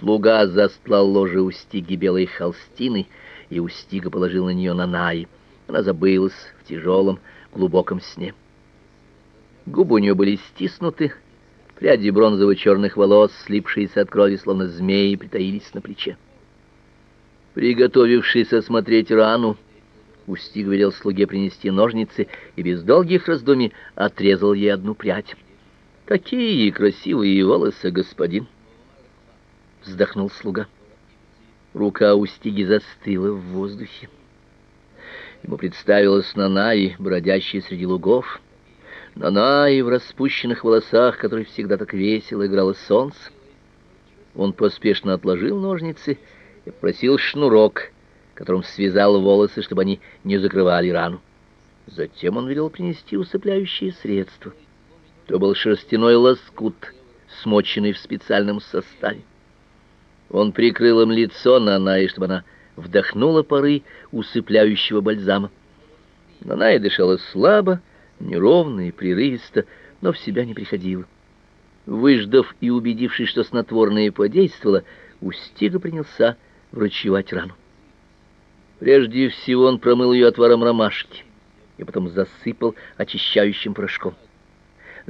Слуга застлал ложе Устиги белой холстиной, и Устига положил на нее Нанаи. Она забылась в тяжелом, глубоком сне. Губы у нее были стиснуты, пряди бронзово-черных волос, слипшиеся от крови, словно змеи, притаились на плече. Приготовившись осмотреть рану, Устиг велел слуге принести ножницы и без долгих раздумий отрезал ей одну прядь. «Какие красивые волосы, господин!» Вздохнул слуга. Рука Устиги застыла в воздухе. Ему представилась Нанаи, бродящая среди лугов. Нанаи в распущенных волосах, которые всегда так весело играло солнце. Он поспешно отложил ножницы и просил шнурок, которым связал волосы, чтобы они не закрывали рану. Затем он велел принести усыпляющие средства. То был шерстяной лоскут, смоченный в специальном составе. Он прикрыл им лицо Нанай, чтобы она вдохнула пары усыпляющего бальзама. Нанай дышала слабо, неровно и прерывисто, но в себя не приходила. Выждав и убедившись, что снотворное подействовало, Устига принялся врачевать рану. Прежде всего он промыл ее отваром ромашки и потом засыпал очищающим порошком.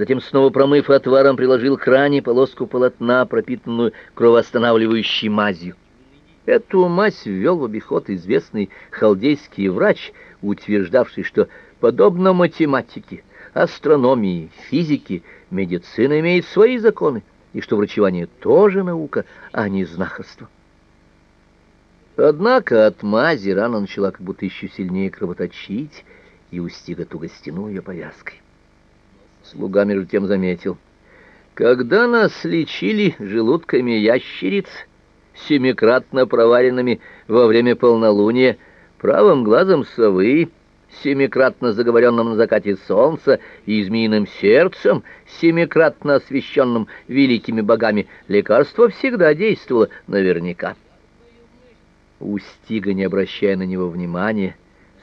Затем, снова промыв отваром, приложил к ране полоску полотна, пропитанную кровоостанавливающей мазью. Эту мазь ввел в обиход известный халдейский врач, утверждавший, что, подобно математике, астрономии, физике, медицина имеет свои законы, и что врачевание тоже наука, а не знахарство. Однако от мази рана начала как будто еще сильнее кровоточить, и Устига туго стянул ее повязкой. Слуга между тем заметил. Когда нас лечили желудками ящериц, семикратно проваренными во время полнолуния, правым глазом совы, семикратно заговоренным на закате солнца, и змеиным сердцем, семикратно освященным великими богами, лекарство всегда действовало наверняка. Устига, не обращая на него внимания,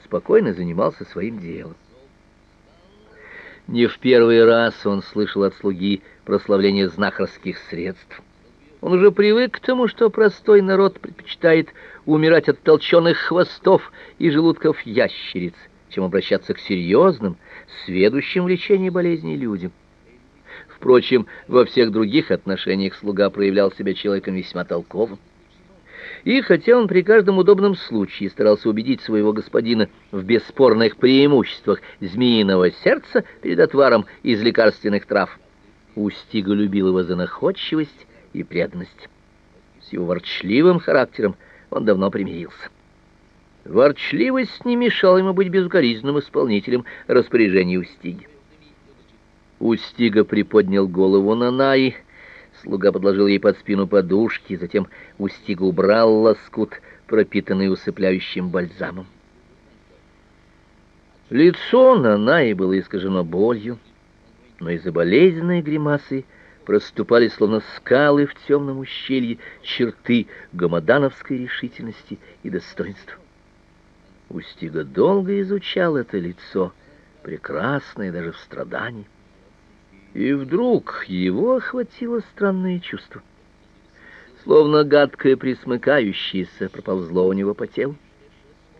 спокойно занимался своим делом. Не в первый раз он слышал от слуги прославление знахарских средств. Он уже привык к тому, что простой народ предпочитает умирать от толченых хвостов и желудков ящериц, чем обращаться к серьезным, сведущим в лечении болезней людям. Впрочем, во всех других отношениях слуга проявлял себя человеком весьма толковым. И хотя он при каждом удобном случае старался убедить своего господина в бесспорных преимуществах змеиного сердца перед отваром из лекарственных трав, Устига любил его за находчивость и преданность. С его ворчливым характером он давно примирился. Ворчливость не мешала ему быть безукоризненным исполнителем распоряжений Устиги. Устига приподнял голову на Наи, Слуга подложил ей под спину подушки, затем Устига убрал лоскут, пропитанный усыпляющим бальзамом. Лицо Нанаи было искажено болью, но из-за болезненной гримасы проступали словно скалы в темном ущелье черты гамадановской решительности и достоинства. Устига долго изучал это лицо, прекрасное даже в страдании. И вдруг его охватило странное чувство. Словно гадкое присмыкающееся проползло у него по телу.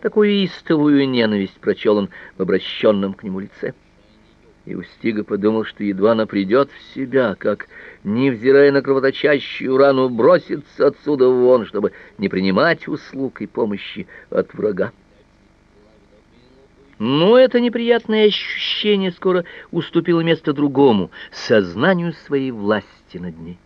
Такую истовую ненависть прочел он в обращенном к нему лице. И Устига подумал, что едва она придет в себя, как, невзирая на кровоточащую рану, бросится отсюда вон, чтобы не принимать услуг и помощи от врага. Но это неприятное ощущение скоро уступило место другому, сознанию своей власти над ней.